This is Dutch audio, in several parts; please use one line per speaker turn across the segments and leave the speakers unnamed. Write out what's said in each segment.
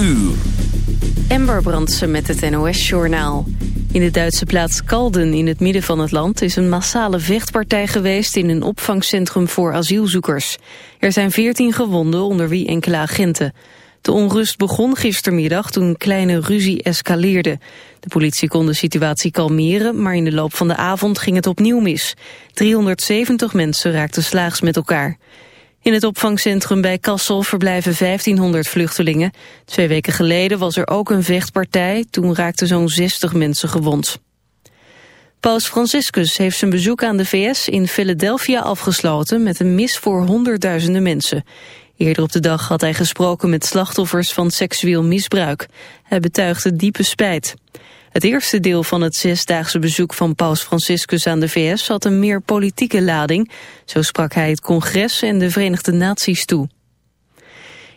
uur.
Ember Brandsen met het NOS-journaal. In de Duitse plaats Kalden in het midden van het land... is een massale vechtpartij geweest in een opvangcentrum voor asielzoekers. Er zijn veertien gewonden, onder wie enkele agenten. De onrust begon gistermiddag toen een kleine ruzie escaleerde. De politie kon de situatie kalmeren, maar in de loop van de avond ging het opnieuw mis. 370 mensen raakten slaags met elkaar. In het opvangcentrum bij Kassel verblijven 1500 vluchtelingen. Twee weken geleden was er ook een vechtpartij. Toen raakten zo'n 60 mensen gewond. Paus Franciscus heeft zijn bezoek aan de VS in Philadelphia afgesloten... met een mis voor honderdduizenden mensen. Eerder op de dag had hij gesproken met slachtoffers van seksueel misbruik. Hij betuigde diepe spijt. Het eerste deel van het zesdaagse bezoek van paus Franciscus aan de VS had een meer politieke lading. Zo sprak hij het congres en de Verenigde Naties toe.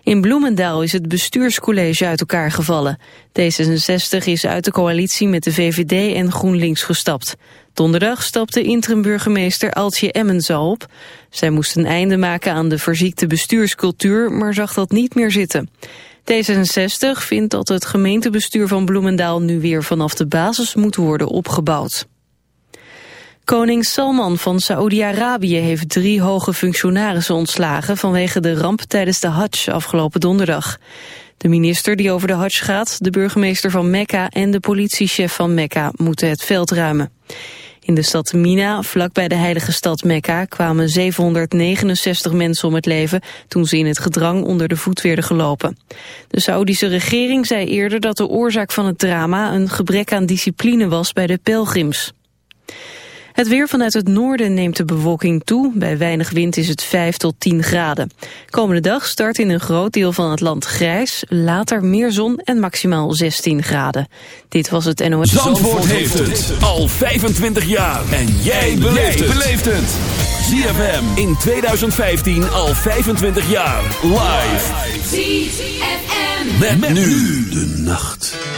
In Bloemendaal is het bestuurscollege uit elkaar gevallen. D66 is uit de coalitie met de VVD en GroenLinks gestapt. Donderdag stapte interim-burgemeester Altje Emmens op. Zij moest een einde maken aan de verziekte bestuurscultuur, maar zag dat niet meer zitten. D66 vindt dat het gemeentebestuur van Bloemendaal nu weer vanaf de basis moet worden opgebouwd. Koning Salman van Saoedi-Arabië heeft drie hoge functionarissen ontslagen vanwege de ramp tijdens de Hajj afgelopen donderdag. De minister die over de Hajj gaat, de burgemeester van Mekka en de politiechef van Mekka moeten het veld ruimen. In de stad Mina, vlakbij de heilige stad Mekka, kwamen 769 mensen om het leven toen ze in het gedrang onder de voet werden gelopen. De Saoedische regering zei eerder dat de oorzaak van het drama een gebrek aan discipline was bij de pelgrims. Het weer vanuit het noorden neemt de bewolking toe. Bij weinig wind is het 5 tot 10 graden. Komende dag start in een groot deel van het land grijs. Later meer zon en maximaal 16 graden. Dit was het NOS.
Zandvoort, Zandvoort heeft het al 25 jaar. En jij beleeft het. ZFM in 2015 al 25 jaar. Live. ZFM. Met, met nu de nacht.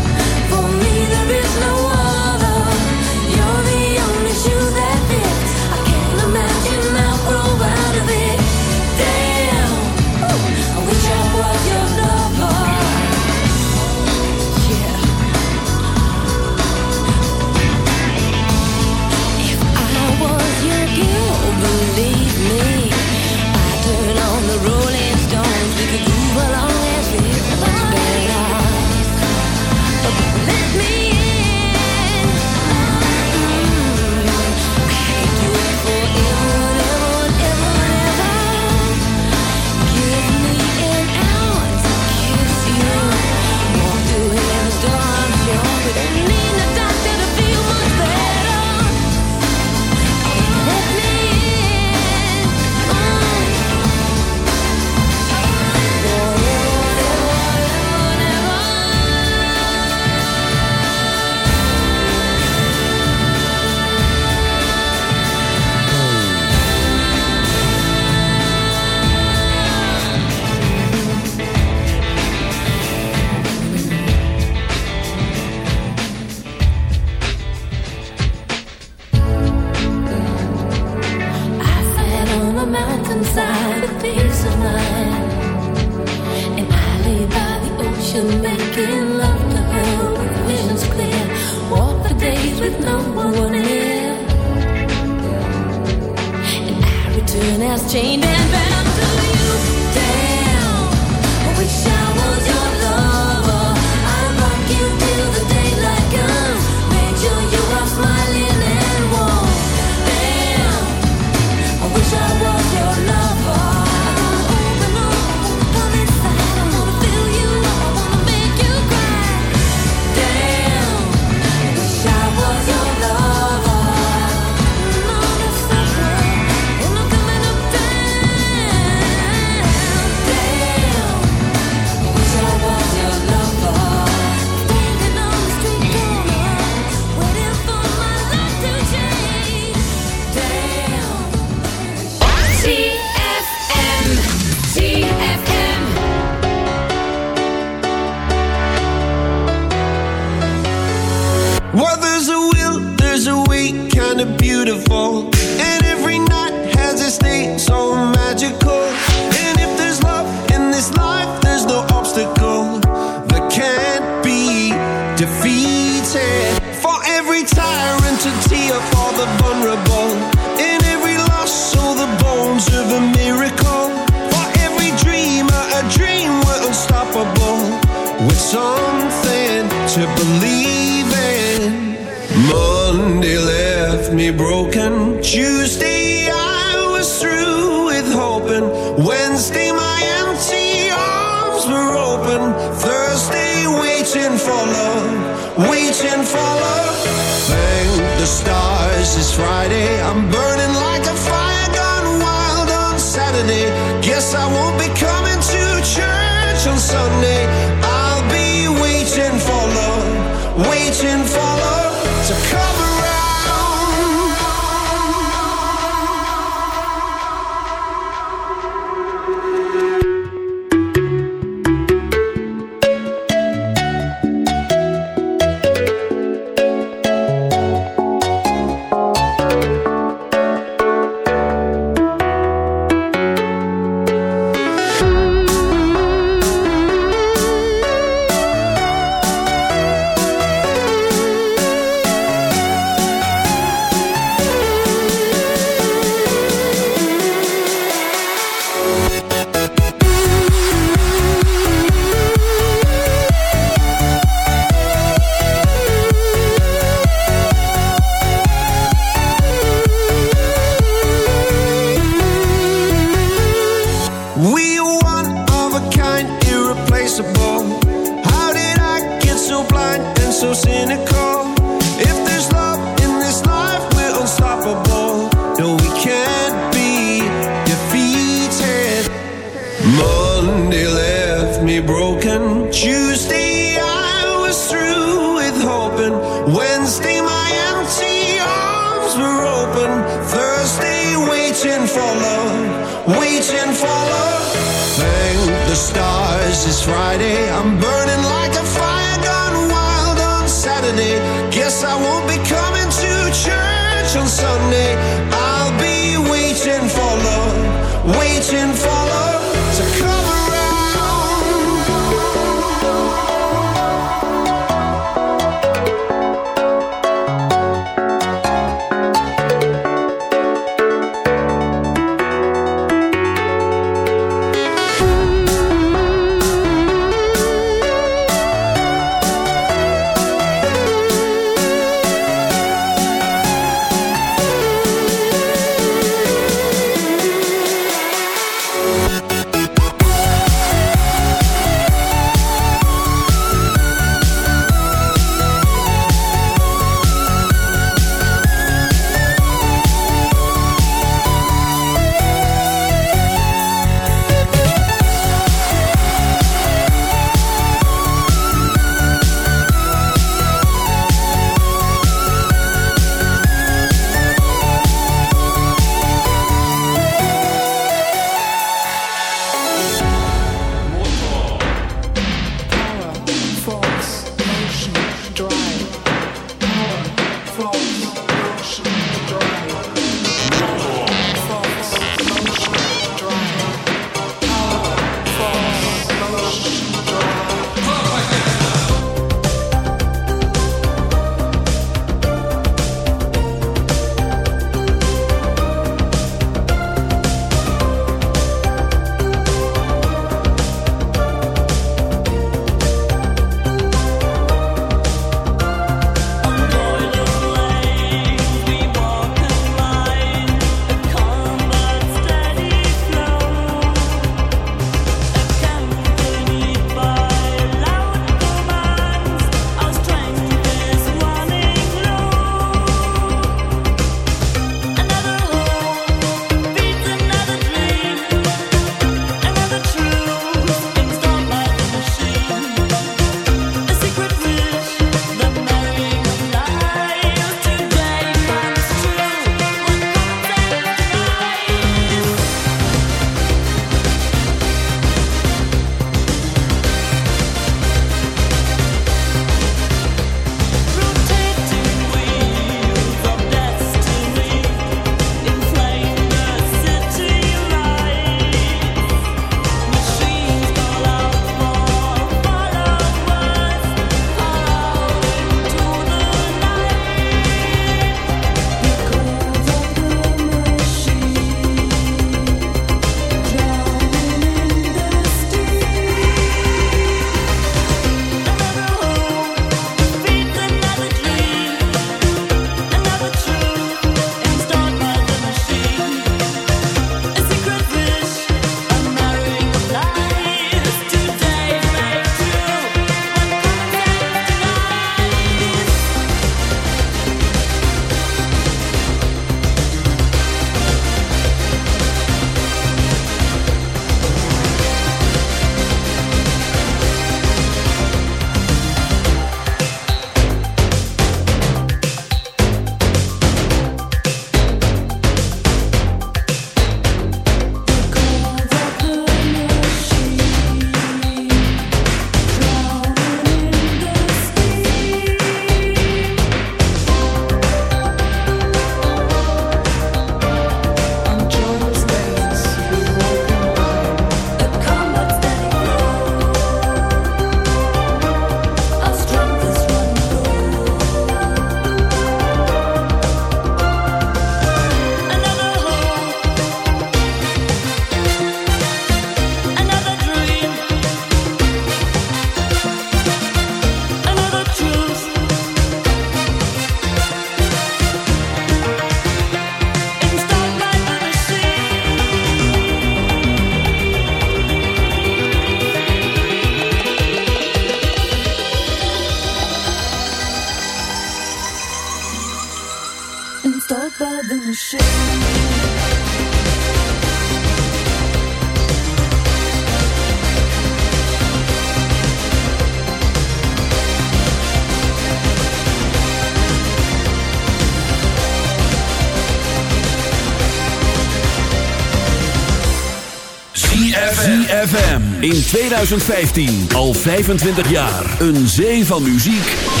ZFM in 2015 al 25 jaar. Een zee van muziek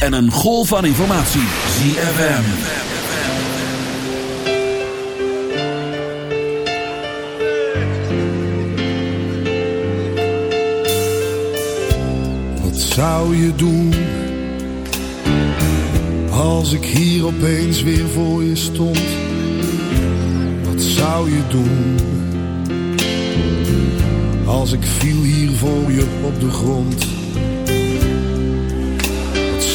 en een golf van informatie. ZFM.
Wat zou je doen als ik hier opeens weer voor je stond? Wat zou je doen? als ik viel hier voor je op de grond?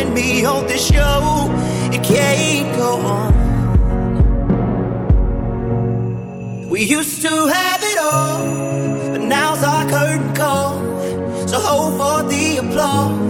and behold this show. It can't go on. We used to have it all, but now's our curtain call. So hold for the applause.